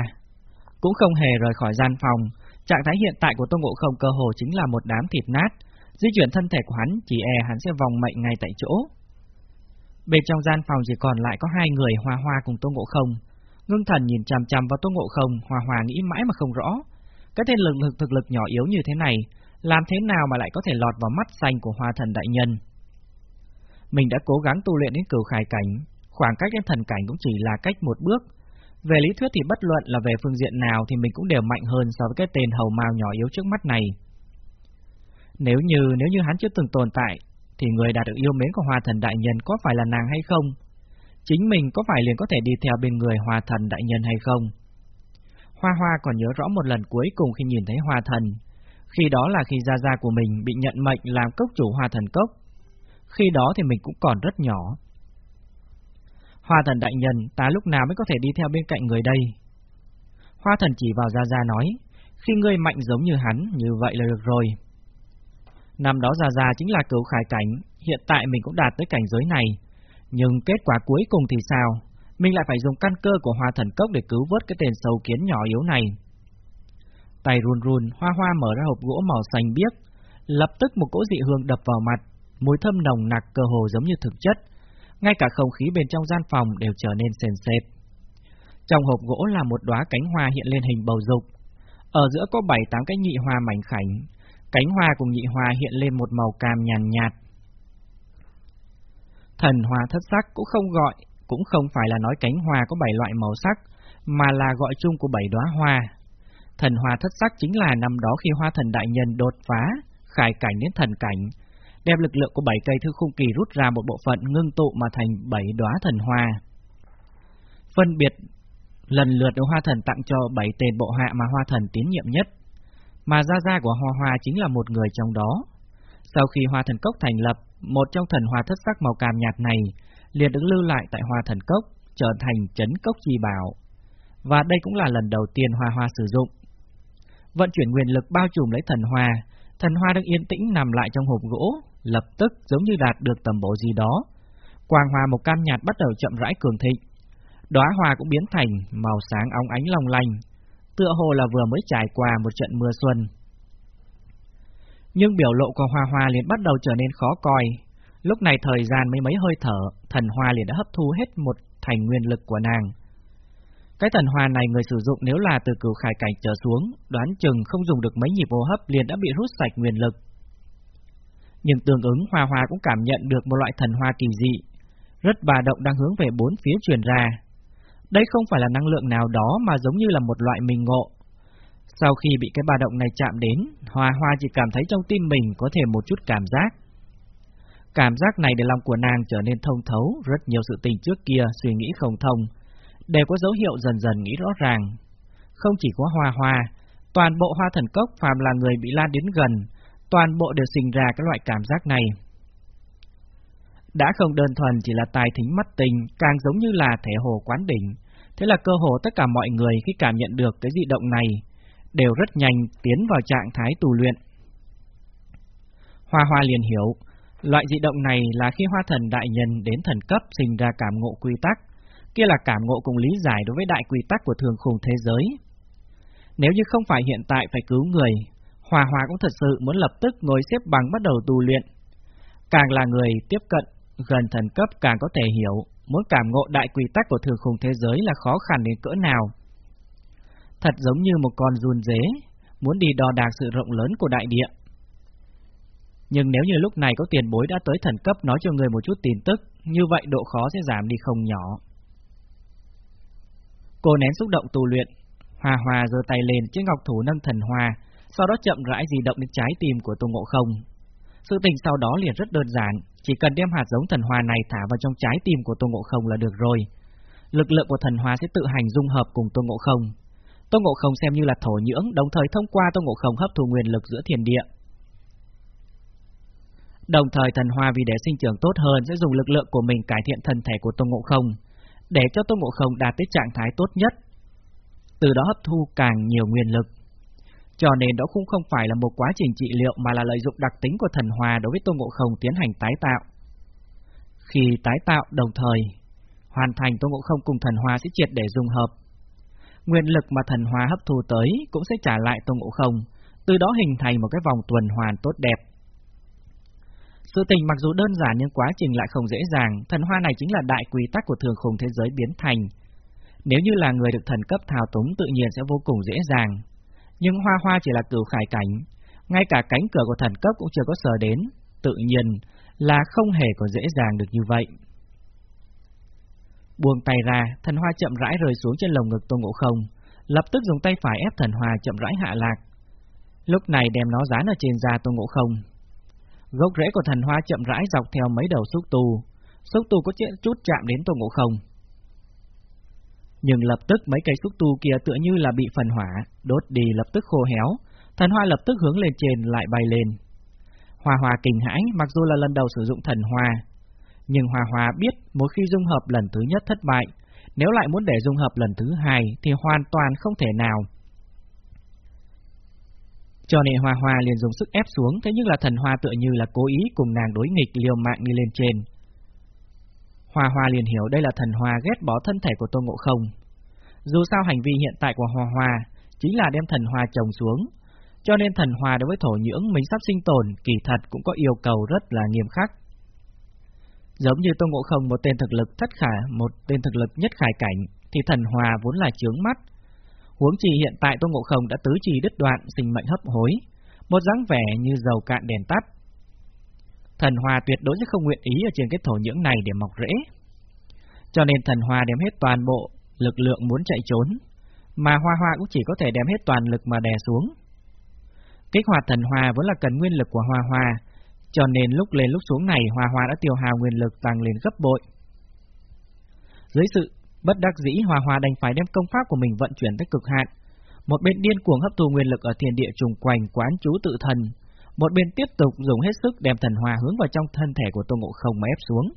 Cũng không hề rời khỏi gian phòng, trạng thái hiện tại của Tô Ngộ Không cơ hồ chính là một đám thịt nát, di chuyển thân thể của hắn chỉ e hắn sẽ vòng mệnh ngay tại chỗ. Bên trong gian phòng chỉ còn lại có hai người Hoa Hoa cùng Tô Ngộ Không. Ngưng thần nhìn chằm chằm vào Tô Ngộ Không, Hoa Hoa nghĩ mãi mà không rõ. Cái tên lực lực thực lực nhỏ yếu như thế này, làm thế nào mà lại có thể lọt vào mắt xanh của Hoa Thần Đại Nhân? Mình đã cố gắng tu luyện đến cửu khải cảnh, khoảng cách đến thần cảnh cũng chỉ là cách một bước. Về lý thuyết thì bất luận là về phương diện nào thì mình cũng đều mạnh hơn so với cái tên hầu mao nhỏ yếu trước mắt này. Nếu như nếu như hắn chưa từng tồn tại, thì người đạt được yêu mến của Hoa Thần Đại Nhân có phải là nàng hay không? Chính mình có phải liền có thể đi theo bên người Hoa Thần Đại Nhân hay không? Hoa Hoa còn nhớ rõ một lần cuối cùng khi nhìn thấy Hoa Thần. Khi đó là khi Gia Gia của mình bị nhận mệnh làm cốc chủ Hoa Thần Cốc. Khi đó thì mình cũng còn rất nhỏ. Hoa Thần Đại Nhân, ta lúc nào mới có thể đi theo bên cạnh người đây? Hoa Thần chỉ vào Gia Gia nói, khi ngươi mạnh giống như hắn, như vậy là được rồi. Năm đó Gia Gia chính là cửu khải cảnh, hiện tại mình cũng đạt tới cảnh giới này. Nhưng kết quả cuối cùng thì sao? Mình lại phải dùng căn cơ của hoa thần cốc để cứu vớt cái tên sâu kiến nhỏ yếu này. Tay run run, hoa hoa mở ra hộp gỗ màu xanh biếc. Lập tức một cỗ dị hương đập vào mặt, mùi thơm nồng nặc cơ hồ giống như thực chất. Ngay cả không khí bên trong gian phòng đều trở nên sền sệt. Trong hộp gỗ là một đóa cánh hoa hiện lên hình bầu dục. Ở giữa có bảy tám cái nhị hoa mảnh khảnh, Cánh hoa cùng nhị hoa hiện lên một màu cam nhàn nhạt. Thần hoa thất sắc cũng không gọi, cũng không phải là nói cánh hoa có bảy loại màu sắc, mà là gọi chung của bảy đóa hoa. Thần hoa thất sắc chính là năm đó khi hoa thần đại nhân đột phá, khải cảnh đến thần cảnh, đem lực lượng của bảy cây thư khung kỳ rút ra một bộ phận ngưng tụ mà thành bảy đóa thần hoa. Phân biệt lần lượt được hoa thần tặng cho bảy tên bộ hạ mà hoa thần tiến nhiệm nhất mà gia gia của Hoa Hoa chính là một người trong đó. Sau khi Hoa Thần Cốc thành lập, một trong thần hoa thất sắc màu cam nhạt này liền được lưu lại tại Hoa Thần Cốc, trở thành chấn cốc chi bảo. Và đây cũng là lần đầu tiên Hoa Hoa sử dụng. Vận chuyển nguyên lực bao trùm lấy thần hoa, thần hoa đang yên tĩnh nằm lại trong hộp gỗ, lập tức giống như đạt được tầm bộ gì đó. Quang hoa màu cam nhạt bắt đầu chậm rãi cường thịnh. Đóa hoa cũng biến thành màu sáng óng ánh long lanh, tựa hồ là vừa mới trải qua một trận mưa xuân. Nhưng biểu lộ của Hoa Hoa liền bắt đầu trở nên khó coi. Lúc này thời gian mới mấy hơi thở, thần hoa liền đã hấp thu hết một thành nguyên lực của nàng. Cái thần hoàn này người sử dụng nếu là từ cửu khải cảnh trở xuống, đoán chừng không dùng được mấy nhịp hô hấp liền đã bị rút sạch nguyên lực. Nhưng tương ứng Hoa Hoa cũng cảm nhận được một loại thần hoa kỳ dị, rất bà động đang hướng về bốn phía truyền ra. Đây không phải là năng lượng nào đó mà giống như là một loại mình ngộ. Sau khi bị cái bà động này chạm đến, Hoa Hoa chỉ cảm thấy trong tim mình có thể một chút cảm giác. Cảm giác này để lòng của nàng trở nên thông thấu, rất nhiều sự tình trước kia suy nghĩ không thông, đều có dấu hiệu dần dần nghĩ rõ ràng. Không chỉ có Hoa Hoa, toàn bộ Hoa Thần Cốc phàm là người bị lan đến gần, toàn bộ đều sinh ra cái loại cảm giác này. Đã không đơn thuần chỉ là tài thính mắt tình, càng giống như là thể hồ quán đỉnh. Thế là cơ hồ tất cả mọi người khi cảm nhận được cái dị động này, đều rất nhanh tiến vào trạng thái tù luyện. Hoa Hoa liền hiểu, loại dị động này là khi hoa thần đại nhân đến thần cấp sinh ra cảm ngộ quy tắc, kia là cảm ngộ cùng lý giải đối với đại quy tắc của thường khủng thế giới. Nếu như không phải hiện tại phải cứu người, hòa hòa cũng thật sự muốn lập tức ngồi xếp bằng bắt đầu tu luyện. Càng là người tiếp cận gần thần cấp càng có thể hiểu, muốn cảm ngộ đại quy tắc của thường khủng thế giới là khó khăn đến cỡ nào. Thật giống như một con run dế, muốn đi đo đạc sự rộng lớn của đại địa. Nhưng nếu như lúc này có tiền bối đã tới thần cấp nói cho người một chút tin tức, như vậy độ khó sẽ giảm đi không nhỏ. Cô nén xúc động tu luyện, hòa hòa giơ tay lên chiếc ngọc thủ nâng thần hoa, sau đó chậm rãi di động đến trái tim của Tô Ngộ Không. Sự tình sau đó liền rất đơn giản, chỉ cần đem hạt giống thần hoa này thả vào trong trái tim của Tô Ngộ Không là được rồi. Lực lượng của thần hoa sẽ tự hành dung hợp cùng Tô Ngộ Không. Tô Ngộ Không xem như là thổ nhưỡng, đồng thời thông qua Tô Ngộ Không hấp thu nguyên lực giữa thiên địa. Đồng thời thần hoa vì để sinh trưởng tốt hơn sẽ dùng lực lượng của mình cải thiện thân thể của Tô Ngộ Không, để cho Tô Ngộ Không đạt tới trạng thái tốt nhất. Từ đó hấp thu càng nhiều nguyên lực. Cho nên đó cũng không phải là một quá trình trị liệu mà là lợi dụng đặc tính của thần hòa đối với Tô Ngộ Không tiến hành tái tạo. Khi tái tạo đồng thời, hoàn thành Tô Ngộ Không cùng thần hòa sẽ triệt để dung hợp. Nguyên lực mà thần hòa hấp thu tới cũng sẽ trả lại Tô Ngộ Không, từ đó hình thành một cái vòng tuần hoàn tốt đẹp. Sự tình mặc dù đơn giản nhưng quá trình lại không dễ dàng, thần hoa này chính là đại quy tắc của thường khủng thế giới biến thành. Nếu như là người được thần cấp thao túng tự nhiên sẽ vô cùng dễ dàng, nhưng hoa hoa chỉ là cửu khải cảnh, ngay cả cánh cửa của thần cấp cũng chưa có sờ đến, tự nhiên là không hề có dễ dàng được như vậy. Buông tay ra, thần hoa chậm rãi rơi xuống trên lồng ngực Tôn Ngộ Không, lập tức dùng tay phải ép thần hoa chậm rãi hạ lạc. Lúc này đem nó dán ở trên da Tôn Ngộ Không. Gốc rễ của thần hoa chậm rãi dọc theo mấy đầu xúc tu, xúc tu có chút chạm đến Tôn Ngộ Không. Nhưng lập tức mấy cây xúc tu kia tựa như là bị phần hỏa, đốt đi lập tức khô héo, thần hoa lập tức hướng lên trên lại bay lên. Hoa hoa kinh hãi mặc dù là lần đầu sử dụng thần hoa, nhưng Hoa Hoa biết mỗi khi dung hợp lần thứ nhất thất bại, nếu lại muốn để dung hợp lần thứ hai thì hoàn toàn không thể nào. Cho nên Hoa Hoa liền dùng sức ép xuống, thế nhưng là thần hoa tựa như là cố ý cùng nàng đối nghịch liều mạng đi lên trên. Hoa Hoa liền hiểu đây là thần hoa ghét bỏ thân thể của Tôn Ngộ Không. Dù sao hành vi hiện tại của Hoa Hoa chính là đem thần hoa trồng xuống, cho nên thần hoa đối với thổ nhưỡng mình sắp sinh tồn kỳ thật cũng có yêu cầu rất là nghiêm khắc. Giống như Tôn Ngộ Không một tên thực lực thất khả, một tên thực lực nhất khải cảnh, thì thần Hoa vốn là chướng mắt. Huống chi hiện tại Tô Ngộ Không đã tứ trì đứt đoạn, sinh mệnh hấp hối, một dáng vẻ như dầu cạn đèn tắt. Thần hòa tuyệt đối sẽ không nguyện ý ở trên cái thổ nhưỡng này để mọc rễ. Cho nên thần hòa đem hết toàn bộ lực lượng muốn chạy trốn, mà hoa hoa cũng chỉ có thể đem hết toàn lực mà đè xuống. Kích hoạt thần hòa vẫn là cần nguyên lực của hoa hoa, cho nên lúc lên lúc xuống này Hoa Hoa đã tiêu hao nguyên lực tăng lên gấp bội. Dưới sự bất đắc dĩ hòa hòa đành phải đem công pháp của mình vận chuyển tới cực hạn. Một bên điên cuồng hấp thu nguyên lực ở thiên địa trùng quanh quán chú tự thần, một bên tiếp tục dùng hết sức đem thần hòa hướng vào trong thân thể của Tô Ngộ Không mà ép xuống.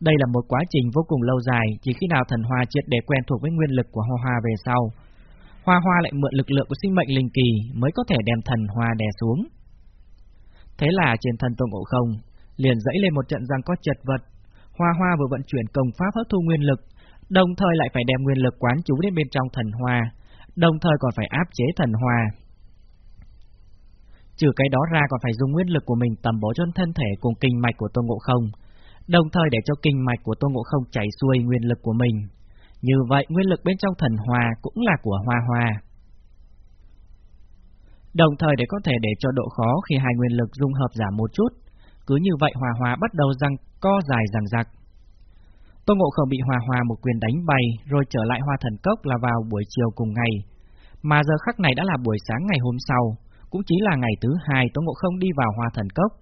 Đây là một quá trình vô cùng lâu dài, chỉ khi nào thần hòa triệt để quen thuộc với nguyên lực của Hoa Hoa về sau, Hoa Hoa lại mượn lực lượng của sinh mệnh linh kỳ mới có thể đem thần hòa đè xuống. Thế là trên thân Tôn Ngộ Không liền dẫy lên một trận răng có chật vật. Hoa Hoa vừa vận chuyển công pháp hấp thu nguyên lực, đồng thời lại phải đem nguyên lực quán chú đến bên trong thần hoa, đồng thời còn phải áp chế thần hoa. Trừ cái đó ra còn phải dùng nguyên lực của mình tầm bổ cho thân thể cùng kinh mạch của Tôn Ngộ Không, đồng thời để cho kinh mạch của Tôn Ngộ Không chảy xuôi nguyên lực của mình. Như vậy nguyên lực bên trong thần hoa cũng là của Hoa Hoa đồng thời để có thể để cho độ khó khi hai nguyên lực dung hợp giảm một chút. Cứ như vậy hòa hòa bắt đầu răng co dài rằng rạc. Tô Ngộ Không bị hòa hòa một quyền đánh bay rồi trở lại hoa thần cốc là vào buổi chiều cùng ngày. Mà giờ khắc này đã là buổi sáng ngày hôm sau, cũng chỉ là ngày thứ hai Tô Ngộ Không đi vào hoa thần cốc.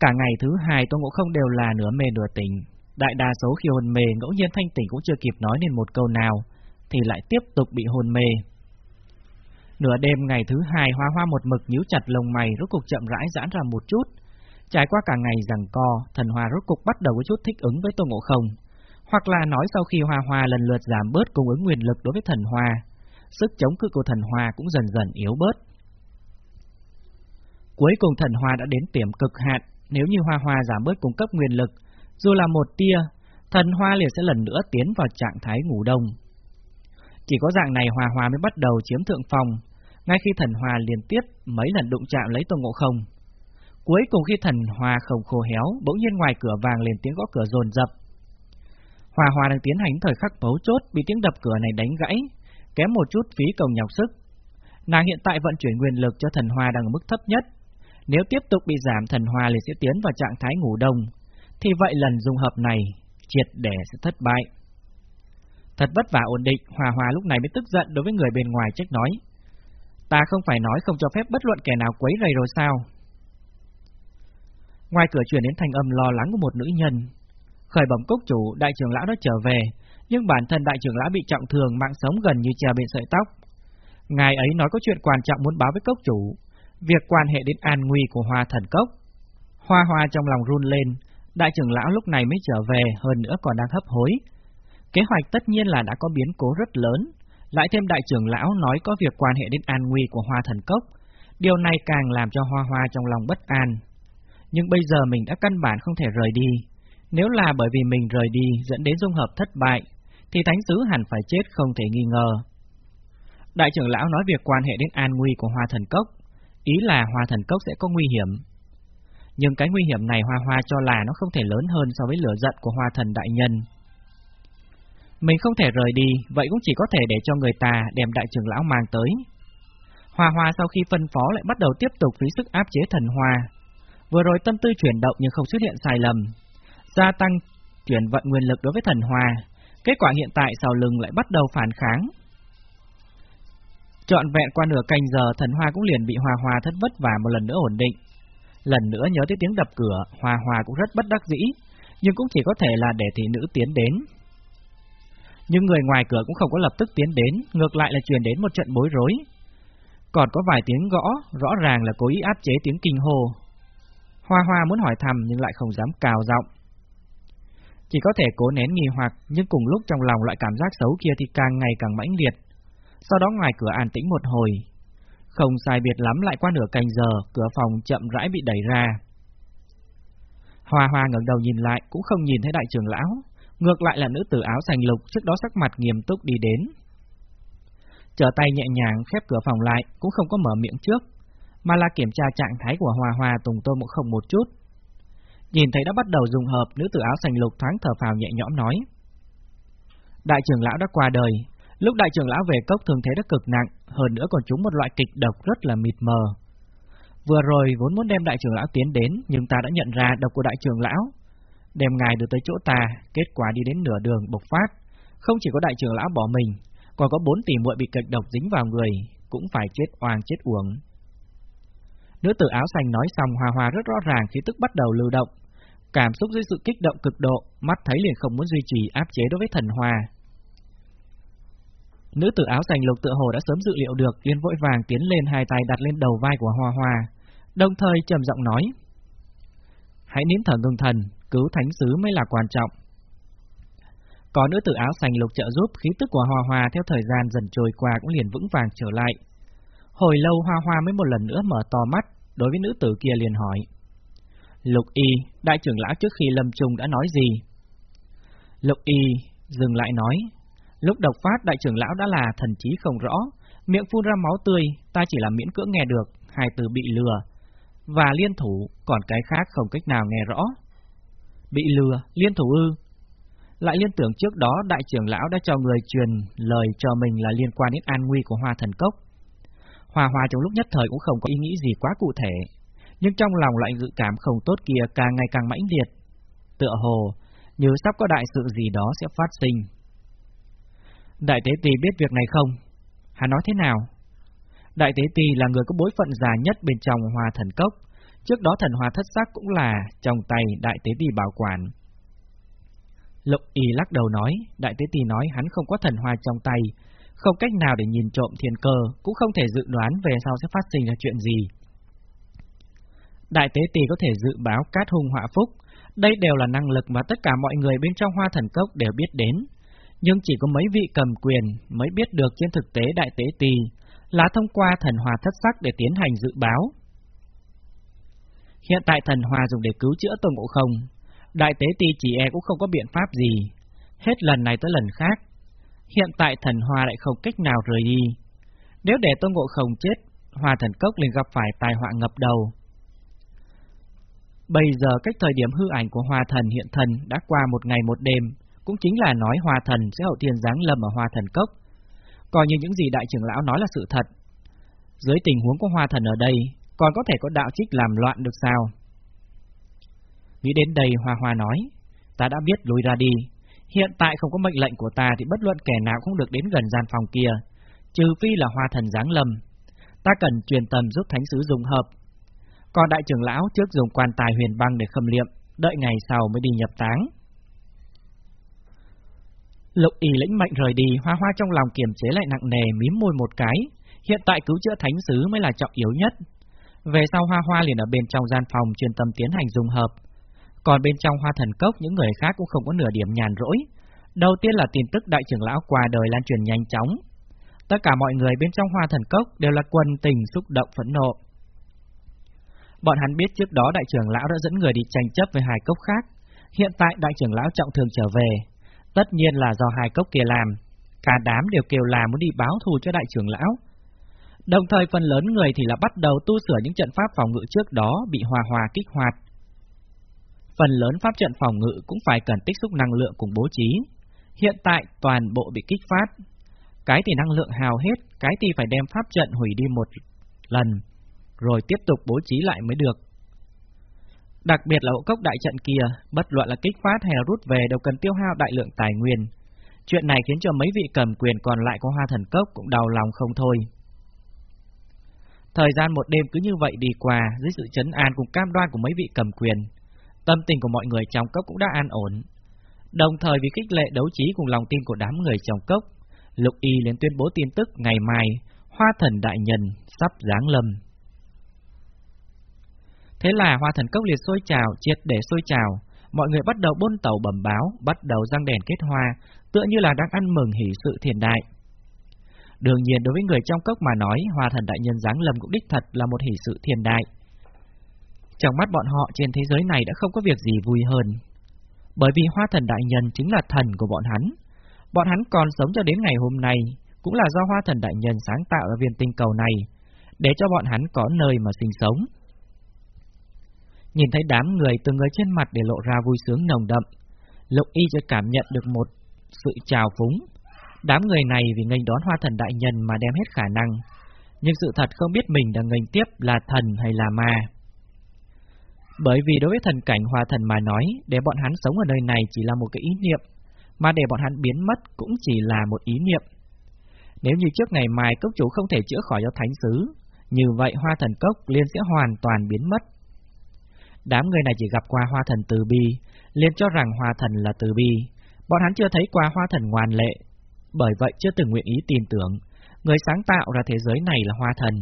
Cả ngày thứ hai Tô Ngộ Không đều là nửa mê nửa tỉnh. Đại đa số khi hồn mê ngẫu nhiên thanh tỉnh cũng chưa kịp nói nên một câu nào, thì lại tiếp tục bị hồn mê. Nửa đêm ngày thứ hai hoa hoa một mực nhíu chặt lồng mày rốt cục chậm rãi giãn ra một chút. Trải qua cả ngày rằng co, thần hoa rốt cục bắt đầu có chút thích ứng với Tô Ngộ Không. Hoặc là nói sau khi hoa hoa lần lượt giảm bớt cung ứng nguyên lực đối với thần hoa, sức chống cự của thần hoa cũng dần dần yếu bớt. Cuối cùng thần hoa đã đến tiềm cực hạn, nếu như hoa hoa giảm bớt cung cấp nguyên lực, dù là một tia, thần hoa liền sẽ lần nữa tiến vào trạng thái ngủ đông. Chỉ có dạng này hoa hoa mới bắt đầu chiếm thượng phòng, ngay khi thần hòa liên tiếp mấy lần đụng chạm lấy Tôn Ngộ Không. Cuối cùng khi thần hòa không khô héo, bỗng nhiên ngoài cửa vàng lên tiếng gõ cửa dồn dập. Hòa Hòa đang tiến hành thời khắc bấu chốt, bị tiếng đập cửa này đánh gãy, kém một chút phí công nhọc sức. Nàng hiện tại vận chuyển nguyên lực cho thần hòa đang ở mức thấp nhất. Nếu tiếp tục bị giảm thần hòa liền sẽ tiến vào trạng thái ngủ đông, thì vậy lần dung hợp này triệt để sẽ thất bại. Thật vất vả ổn định, Hòa Hòa lúc này mới tức giận đối với người bên ngoài trách nói. Ta không phải nói không cho phép bất luận kẻ nào quấy rầy rồi sao? Ngoài cửa truyền đến thanh âm lo lắng của một nữ nhân. Khởi bẩm cốc chủ, đại trưởng lão đã trở về, nhưng bản thân đại trưởng lão bị trọng thương, mạng sống gần như treo bên sợi tóc. Ngài ấy nói có chuyện quan trọng muốn báo với cốc chủ, việc quan hệ đến an nguy của hoa thần cốc. Hoa hoa trong lòng run lên, đại trưởng lão lúc này mới trở về, hơn nữa còn đang hấp hối. Kế hoạch tất nhiên là đã có biến cố rất lớn, lại thêm đại trưởng lão nói có việc quan hệ đến an nguy của hoa thần cốc. Điều này càng làm cho hoa hoa trong lòng bất an. Nhưng bây giờ mình đã căn bản không thể rời đi. Nếu là bởi vì mình rời đi dẫn đến dung hợp thất bại, thì thánh sứ hẳn phải chết không thể nghi ngờ. Đại trưởng lão nói việc quan hệ đến an nguy của hoa thần cốc, ý là hoa thần cốc sẽ có nguy hiểm. Nhưng cái nguy hiểm này hoa hoa cho là nó không thể lớn hơn so với lửa giận của hoa thần đại nhân. Mình không thể rời đi, vậy cũng chỉ có thể để cho người ta đem đại trưởng lão mang tới. Hoa hoa sau khi phân phó lại bắt đầu tiếp tục phí sức áp chế thần hoa. Vừa rồi tâm tư chuyển động nhưng không xuất hiện sai lầm. Gia tăng chuyển vận nguyên lực đối với thần hòa. kết quả hiện tại sau lưng lại bắt đầu phản kháng. Chọn vẹn qua nửa canh giờ thần hoa cũng liền bị hòa hòa thất vất và một lần nữa ổn định. Lần nữa nhớ tới tiếng đập cửa, hòa hòa cũng rất bất đắc dĩ, nhưng cũng chỉ có thể là để thị nữ tiến đến. Nhưng người ngoài cửa cũng không có lập tức tiến đến, ngược lại là truyền đến một trận bối rối. Còn có vài tiếng gõ, rõ ràng là cố ý áp chế tiếng kinh hô. Hoa hoa muốn hỏi thầm nhưng lại không dám cào giọng. Chỉ có thể cố nén nghi hoặc, nhưng cùng lúc trong lòng loại cảm giác xấu kia thì càng ngày càng mãnh liệt. Sau đó ngoài cửa an tĩnh một hồi, không sai biệt lắm lại qua nửa canh giờ, cửa phòng chậm rãi bị đẩy ra. Hoa hoa ngẩng đầu nhìn lại, cũng không nhìn thấy đại trưởng lão, ngược lại là nữ tử áo xanh lục trước đó sắc mặt nghiêm túc đi đến. Trở tay nhẹ nhàng khép cửa phòng lại, cũng không có mở miệng trước, mà là kiểm tra trạng thái của Hoa Hoa Tùng Tô Mộ Không một chút. Nhìn thấy đã bắt đầu dùng hợp, nữ tử áo xanh lục thoáng thở phào nhẹ nhõm nói. Đại trưởng lão đã qua đời, lúc đại trưởng lão về cốc thường thế đã cực nặng, hơn nữa còn trúng một loại kịch độc rất là mịt mờ. Vừa rồi vốn muốn đem đại trưởng lão tiến đến, nhưng ta đã nhận ra độc của đại trưởng lão. Đem ngài đưa tới chỗ ta, kết quả đi đến nửa đường bộc phát. Không chỉ có đại trưởng lão bỏ mình, còn có bốn tỷ muội bị kịch độc dính vào người, cũng phải chết oang chết uổng. Nữ tử áo xanh nói xong hòa hòa rất rõ ràng khi tức bắt đầu lưu động. Cảm xúc dưới sự kích động cực độ, mắt thấy liền không muốn duy trì áp chế đối với thần hòa. Nữ tử áo xanh lục tự hồ đã sớm dự liệu được, liền vội vàng tiến lên hai tay đặt lên đầu vai của hòa hòa đồng thời trầm giọng nói: "Hãy nín thở ngưng thần, cứu thánh sứ mới là quan trọng." Có nữ tử áo xanh lục trợ giúp, khí tức của hòa hòa theo thời gian dần trôi qua cũng liền vững vàng trở lại. Hồi lâu Hoa Hoa mới một lần nữa mở to mắt, đối với nữ tử kia liền hỏi: "Lục Y, đại trưởng lão trước khi lâm trung đã nói gì?" Lục Y dừng lại nói: Lúc độc phát đại trưởng lão đã là thần trí không rõ, miệng phun ra máu tươi, ta chỉ là miễn cưỡng nghe được, hai từ bị lừa, và liên thủ, còn cái khác không cách nào nghe rõ. Bị lừa, liên thủ ư? Lại liên tưởng trước đó đại trưởng lão đã cho người truyền lời cho mình là liên quan đến an nguy của hoa thần cốc. Hòa hòa trong lúc nhất thời cũng không có ý nghĩ gì quá cụ thể, nhưng trong lòng lại dự cảm không tốt kia càng ngày càng mãnh liệt. Tựa hồ, như sắp có đại sự gì đó sẽ phát sinh. Đại tế tỳ biết việc này không? Hắn nói thế nào? Đại tế tỳ là người có bối phận già nhất bên trong hòa thần cốc, trước đó thần hòa thất sắc cũng là trong tay đại tế tỳ bảo quản. Lục y lắc đầu nói, đại tế tỳ nói hắn không có thần hòa trong tay, không cách nào để nhìn trộm thiên cơ, cũng không thể dự đoán về sau sẽ phát sinh ra chuyện gì. Đại tế tỳ có thể dự báo cát hung họa phúc, đây đều là năng lực mà tất cả mọi người bên trong hoa thần cốc đều biết đến, nhưng chỉ có mấy vị cầm quyền mới biết được trên thực tế đại tế tỳ là thông qua thần hòa thất sắc để tiến hành dự báo. Hiện tại thần hòa dùng để cứu chữa Tôn Ngộ Không, đại tế tỷ chỉ e cũng không có biện pháp gì, hết lần này tới lần khác. Hiện tại thần hòa lại không cách nào rời đi. Nếu để Tôn Ngộ Không chết, hòa thần cốc liền gặp phải tai họa ngập đầu. Bây giờ cách thời điểm hư ảnh của hoa thần hiện thần đã qua một ngày một đêm, cũng chính là nói hoa thần sẽ hậu tiên giáng lâm ở hoa thần cốc. Coi như những gì đại trưởng lão nói là sự thật. Dưới tình huống của hoa thần ở đây, còn có thể có đạo trích làm loạn được sao? Nghĩ đến đây Hoa Hoa nói, ta đã biết lùi ra đi. Hiện tại không có mệnh lệnh của ta thì bất luận kẻ nào cũng được đến gần gian phòng kia, trừ phi là hoa thần giáng lâm. Ta cần truyền tầm giúp thánh sứ dùng hợp. Còn đại trưởng lão trước dùng quan tài huyền băng để khâm liệm, đợi ngày sau mới đi nhập táng. Lục Ý lĩnh mệnh rời đi, hoa hoa trong lòng kiềm chế lại nặng nề, mím môi một cái. Hiện tại cứu chữa thánh sứ mới là trọng yếu nhất. Về sau hoa hoa liền ở bên trong gian phòng truyền tâm tiến hành dùng hợp. Còn bên trong hoa thần cốc, những người khác cũng không có nửa điểm nhàn rỗi. Đầu tiên là tin tức đại trưởng lão qua đời lan truyền nhanh chóng. Tất cả mọi người bên trong hoa thần cốc đều là quân tình xúc động phẫn nộ. Bọn hắn biết trước đó đại trưởng lão đã dẫn người đi tranh chấp với hai cốc khác. Hiện tại đại trưởng lão trọng thương trở về. Tất nhiên là do hai cốc kia làm. Cả đám đều kêu là muốn đi báo thù cho đại trưởng lão. Đồng thời phần lớn người thì là bắt đầu tu sửa những trận pháp phòng ngự trước đó bị hòa hòa kích hoạt. Phần lớn pháp trận phòng ngự cũng phải cần tích xúc năng lượng cùng bố trí. Hiện tại toàn bộ bị kích phát. Cái thì năng lượng hào hết, cái thì phải đem pháp trận hủy đi một lần, rồi tiếp tục bố trí lại mới được. Đặc biệt là hộ cốc đại trận kia, bất luận là kích phát hay là rút về đều cần tiêu hao đại lượng tài nguyên. Chuyện này khiến cho mấy vị cầm quyền còn lại của hoa thần cốc cũng đau lòng không thôi. Thời gian một đêm cứ như vậy đi qua dưới sự chấn an cùng cam đoan của mấy vị cầm quyền. Tâm tình của mọi người trong cốc cũng đã an ổn. Đồng thời vì kích lệ đấu trí cùng lòng tin của đám người trong cốc, Lục Y liền tuyên bố tin tức ngày mai Hoa Thần Đại Nhân sắp giáng lâm. Thế là Hoa Thần Cốc liệt sôi trào, triệt để sôi trào, mọi người bắt đầu bôn tàu bẩm báo, bắt đầu răng đèn kết hoa, tựa như là đang ăn mừng hỷ sự thiền đại. Đương nhiên đối với người trong cốc mà nói, Hoa Thần Đại Nhân giáng lâm cũng đích thật là một hỷ sự thiền đại. Trong mắt bọn họ trên thế giới này đã không có việc gì vui hơn. Bởi vì Hoa Thần Đại Nhân chính là thần của bọn hắn. Bọn hắn còn sống cho đến ngày hôm nay, cũng là do Hoa Thần Đại Nhân sáng tạo ra viên tinh cầu này, để cho bọn hắn có nơi mà sinh sống. Nhìn thấy đám người từ người trên mặt để lộ ra vui sướng nồng đậm, Lục y chợt cảm nhận được một sự trào phúng. Đám người này vì nghênh đón Hoa Thần Đại Nhân mà đem hết khả năng, nhưng sự thật không biết mình đang nghênh tiếp là thần hay là ma. Bởi vì đối với thần cảnh hòa thần mà nói, để bọn hắn sống ở nơi này chỉ là một cái ý niệm, mà để bọn hắn biến mất cũng chỉ là một ý niệm. Nếu như trước ngày mai cốc chủ không thể chữa khỏi cho thánh sứ, như vậy hoa thần cốc liên sẽ hoàn toàn biến mất. Đám người này chỉ gặp qua hoa thần từ bi, liền cho rằng hoa thần là từ bi, bọn hắn chưa thấy qua hoa thần ngoan lệ, bởi vậy chưa từng nguyện ý tin tưởng, người sáng tạo ra thế giới này là hoa thần,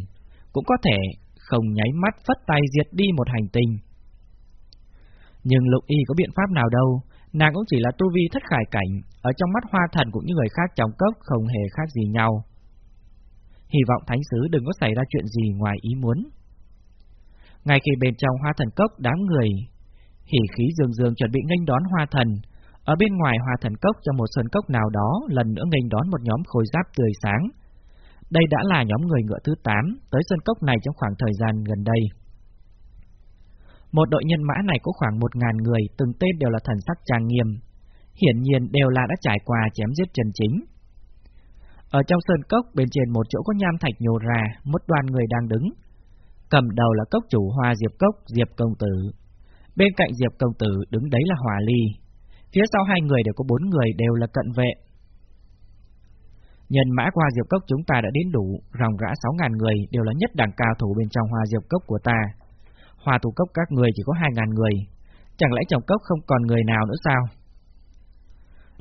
cũng có thể không nháy mắt phất tay diệt đi một hành tinh. Nhưng Lục Y có biện pháp nào đâu, nàng cũng chỉ là tu vi thất khải cảnh, ở trong mắt hoa thần cũng như người khác trong cấp không hề khác gì nhau. Hy vọng thánh sứ đừng có xảy ra chuyện gì ngoài ý muốn. Ngay khi bên trong hoa thần cốc đám người, hỉ khí dương dương chuẩn bị nghênh đón hoa thần, ở bên ngoài hoa thần cốc trong một sơn cốc nào đó lần nữa nghênh đón một nhóm khôi giáp tươi sáng. Đây đã là nhóm người ngựa thứ 8 tới sơn cốc này trong khoảng thời gian gần đây. Một đội nhân mã này có khoảng một ngàn người, từng tên đều là thần sắc trang nghiêm. Hiển nhiên đều là đã trải qua chém giết chân chính. Ở trong sơn cốc, bên trên một chỗ có nham thạch nhô ra, một đoàn người đang đứng. Cầm đầu là cốc chủ hoa Diệp Cốc, Diệp Công Tử. Bên cạnh Diệp Công Tử đứng đấy là Hòa Ly. Phía sau hai người đều có bốn người đều là cận vệ. Nhân mã qua Diệp Cốc chúng ta đã đến đủ, ròng rã sáu ngàn người đều là nhất đẳng cao thủ bên trong hoa Diệp Cốc của ta. Hòa thủ cốc các người chỉ có hai ngàn người, chẳng lẽ trong cốc không còn người nào nữa sao?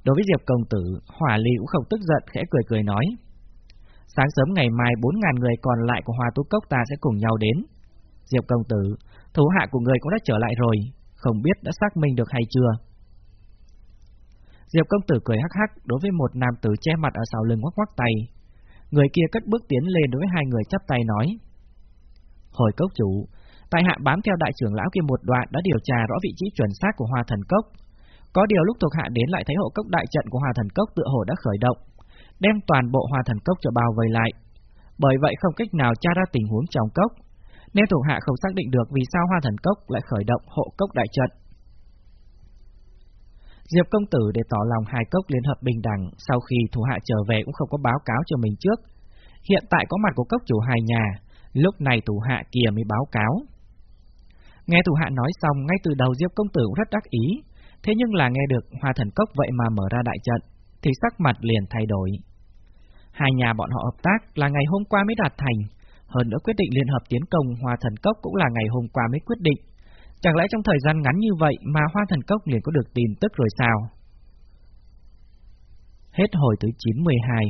Đối với Diệp công tử, Hỏa Ly cũng không tức giận, khẽ cười cười nói. Sáng sớm ngày mai bốn ngàn người còn lại của Hòa Tú Cốc ta sẽ cùng nhau đến. Diệp công tử, thủ hạ của người cũng đã trở lại rồi, không biết đã xác minh được hay chưa? Diệp công tử cười hắc hắc đối với một nam tử che mặt ở sau lưng ngoắc ngoắc tay. Người kia cất bước tiến lên đối với hai người chắp tay nói. Hồi cốc chủ, Tại hạ bám theo đại trưởng lão kia một đoạn đã điều tra rõ vị trí chuẩn xác của Hoa Thần Cốc. Có điều lúc thuộc hạ đến lại thấy hộ cốc đại trận của Hoa Thần Cốc tựa hồ đã khởi động, đem toàn bộ Hoa Thần Cốc cho bao vây lại. Bởi vậy không cách nào tra ra tình huống trong cốc. nên thuộc hạ không xác định được vì sao Hoa Thần Cốc lại khởi động hộ cốc đại trận. Diệp công tử để tỏ lòng hai cốc liên hợp bình đẳng, sau khi thủ hạ trở về cũng không có báo cáo cho mình trước. Hiện tại có mặt của cốc chủ hai nhà, lúc này thủ hạ kia mới báo cáo. Nghe thủ hạ nói xong, ngay từ đầu Diệp công tử cũng rất đắc ý, thế nhưng là nghe được Hoa Thần Cốc vậy mà mở ra đại trận, thì sắc mặt liền thay đổi. Hai nhà bọn họ hợp tác là ngày hôm qua mới đạt thành, hơn nữa quyết định liên hợp tiến công Hoa Thần Cốc cũng là ngày hôm qua mới quyết định. Chẳng lẽ trong thời gian ngắn như vậy mà Hoa Thần Cốc liền có được tin tức rồi sao? Hết hồi thứ 92